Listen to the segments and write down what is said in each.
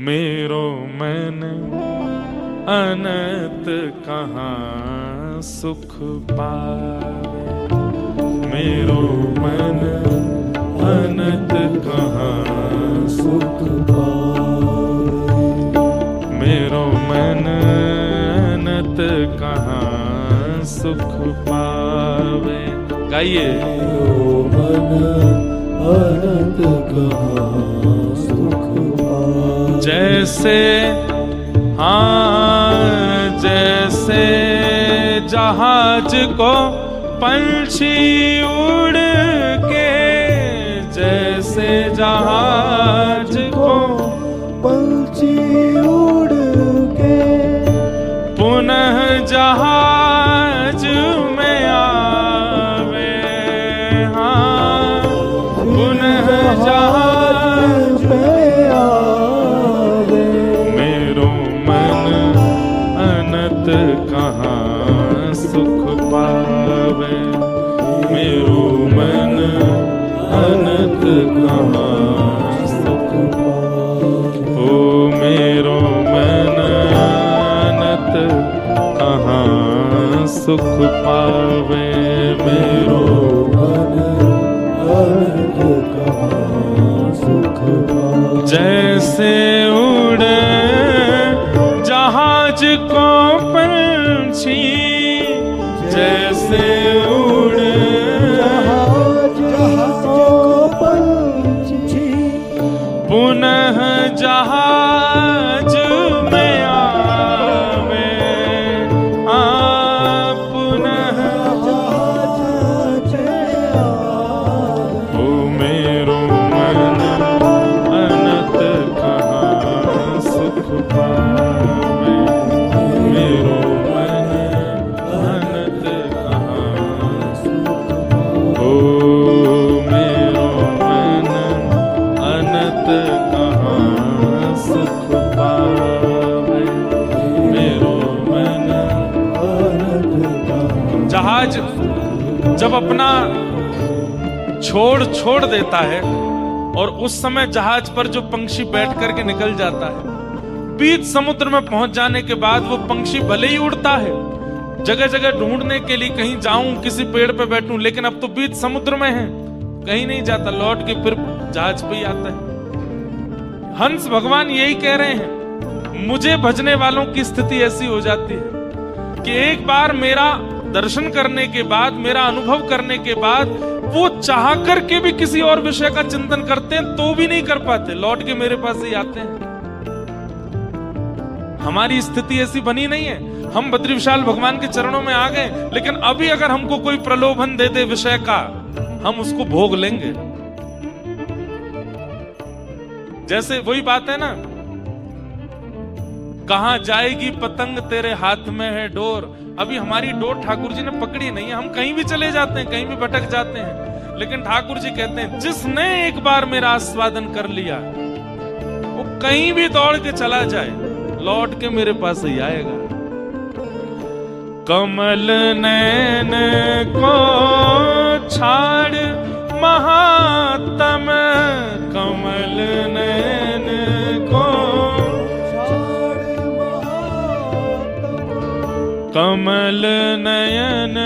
मेरो मन अनत कहाँ सुख पावे? मेरो मन अनत कहाँ सुख पावे? मेरो मन अनत कहाँ सुख पावे? गाइए। मन अनंत कहाँ सुख पावे जैसे हाँ जैसे जहाज़ को पंछी उड़ के जैसे जहाज़ सुख पावे मेरो मन सुख पावे? जैसे जहाज़ जब अपना छोड़ छोड़ देता है और उस समय जहाज़ पर जो पंक्षी बैठ करके निकल जाता है बीच समुद्र में पहुँच जाने के बाद वो पंक्षी भले ही उड़ता है जगह जगह ढूँढने के लिए कहीं जाऊँ, किसी पेड़ पे बैठूं, लेकिन अब तो बीच समुद्र में है, कहीं नहीं जाता, लौट के फिर जहाज़ पे ही आता है। हंस भगवान यही कह रहे हैं, मुझे भजने वालों की स्थिति ऐसी हो जाती है कि एक बार मेरा दर्शन करने के बाद, मेरा अनुभव करने के बाद, वो चाह करके भी किसी और विषय का चिंतन करते हैं तो भी नहीं कर पाते। लौट के मेरे पास ही आते हैं। हमारी स्थिति ऐसी बनी नहीं है। हम बद्री विशाल भगवान के चरणों में आ गए, लेकिन अभी अगर हमको कोई प्रलोभन दे दे विषय का, हम उसको भोग लेंगे। जैसे वही बात है ना कहा जाएगी पतंग तेरे हाथ में है डोर? अभी हमारी डोर ठाकुर जी ने पकड़ी नहीं है। हम कहीं भी चले जाते हैं, कहीं भी भटक जाते हैं। लेकिन ठाकुर जी कहते हैं, जिसने एक बार मेरा आस्वादन कर लिया, वो कहीं भी दौड़ के चला जाए, लौट के मेरे पास ही आएगा। कमल नैन को छाड़ महात्म कमलनयन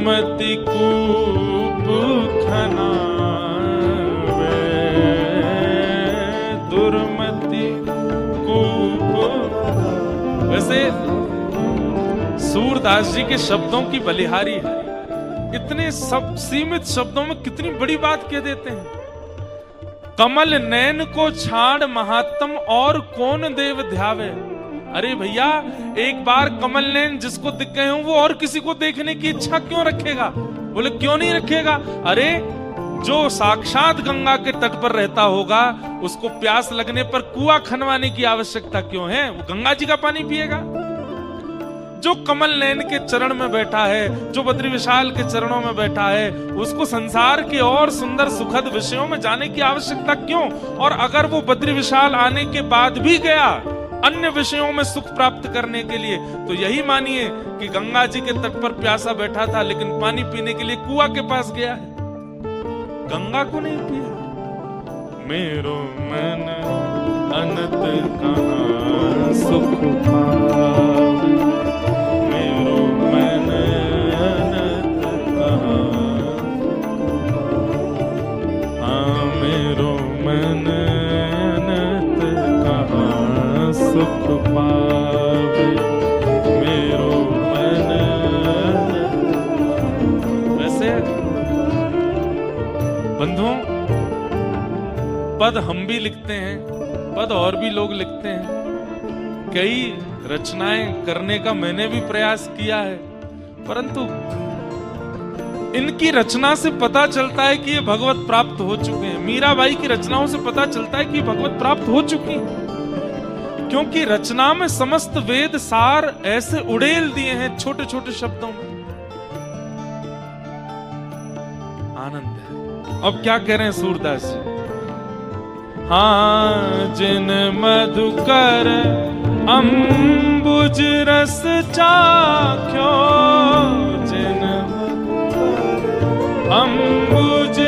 दुर्मति कूप खनावे। दुर्मति कूप वैसे, सूरदास जी के शब्दों की बलिहारी है। इतने सब, सीमित शब्दों में कितनी बड़ी बात कह देते हैं। कमल नैन को छाड़ महात्म और कौन देव ध्यावे? अरे भैया, एक बार कमल नैन जिसको दिख गए वो और किसी को देखने की इच्छा क्यों रखेगा? बोले, क्यों नहीं रखेगा? अरे, जो साक्षात गंगा के तट पर रहता होगा, उसको प्यास लगने पर कुआ खनवाने की आवश्यकता क्यों है? वो गंगा जी का पानी पिएगा। जो कमल नैन के चरण में बैठा है, जो बद्री विशाल के चरणों में बैठा है, उसको संसार के और सुंदर सुखद विषयों में जाने की आवश्यकता क्यों? और अगर वो बद्री विशाल आने के बाद भी गया अन्य विषयों में सुख प्राप्त करने के लिए। तो यही मानिए कि गंगा जी के तट पर प्यासा बैठा था, लेकिन पानी पीने के लिए कुआ के पास गया है। गंगा को नहीं पिया? मेरो मन अनंत कहा सुख पावे हम भी लिखते हैं, पद और भी लोग लिखते हैं। कई रचनाएँ करने का मैंने भी प्रयास किया है, परंतु इनकी रचना से पता चलता है कि ये भगवत प्राप्त हो चुके हैं। मीराबाई की रचनाओं से पता चलता है कि भगवत प्राप्त हो चुकी हैं। क्योंकि रचना में समस्त वेद सार ऐसे उड़ेल दिए हैं छोटे छोटे शब्दों में। आनंद है। अब क्या कह रहे हैं सूरदास जी? हाँ जिन मधुकर अम्बुज रस चाख्यो जिन। अम्बुज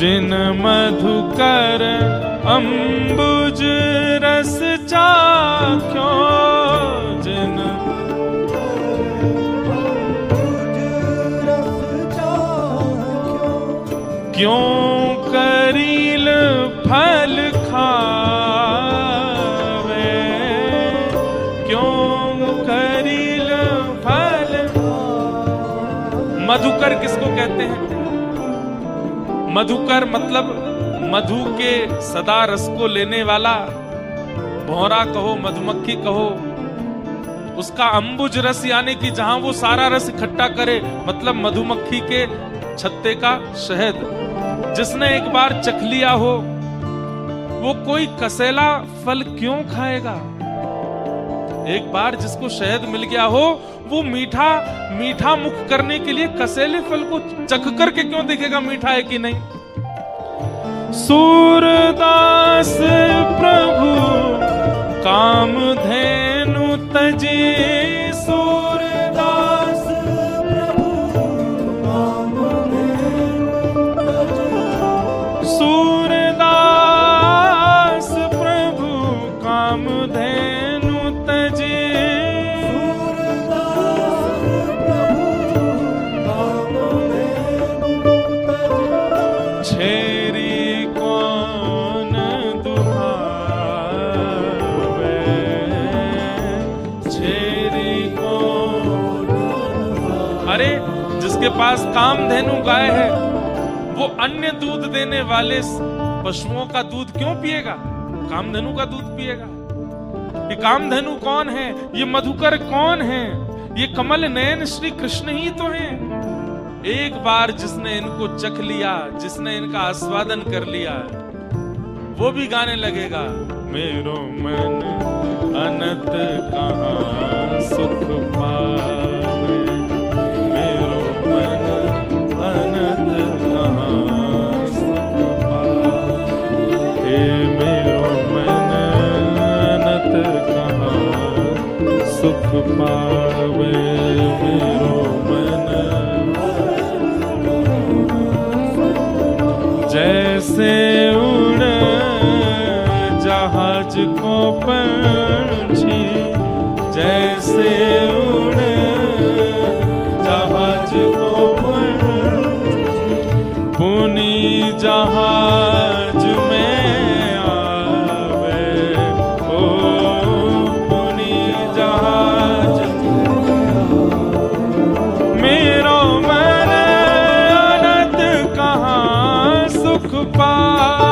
जिन मधुकर अम्बुज रस चाख्यो। क्यों करील फल खावे। क्यों करील फल? मधुकर किसको कहते हैं? मधुकर मतलब मधु के सदा रस को लेने वाला। भौरा कहो, मधुमक्खी कहो, उसका अंबुज रस यानी कि जहाँ वो सारा रस इकट्ठा करे मतलब मधुमक्खी के छत्ते का शहद। जिसने एक बार चख लिया हो, वो कोई कसेला फल क्यों खाएगा? एक बार जिसको शहद मिल गया हो, वो मीठा मीठा मुख करने के लिए कसेले फल को चख करके क्यों देखेगा, मीठा है कि नहीं? सूरदास प्रभु काम धेनु तजे सूरदास अरे, जिसके पास कामधेनु गाय है, वो अन्य दूध देने वाले पशुओं का दूध क्यों पिएगा? काम कामधेनु का दूध पिएगा। ये कामधेनु कौन है? ये मधुकर कौन है? ये कमल नयन श्री कृष्ण ही तो हैं। एक बार जिसने इनको चख लिया, जिसने इनका आस्वादन कर लिया, वो भी गाने लगेगा, मेरो मन अनत कहाँ सुख पावे सुख पा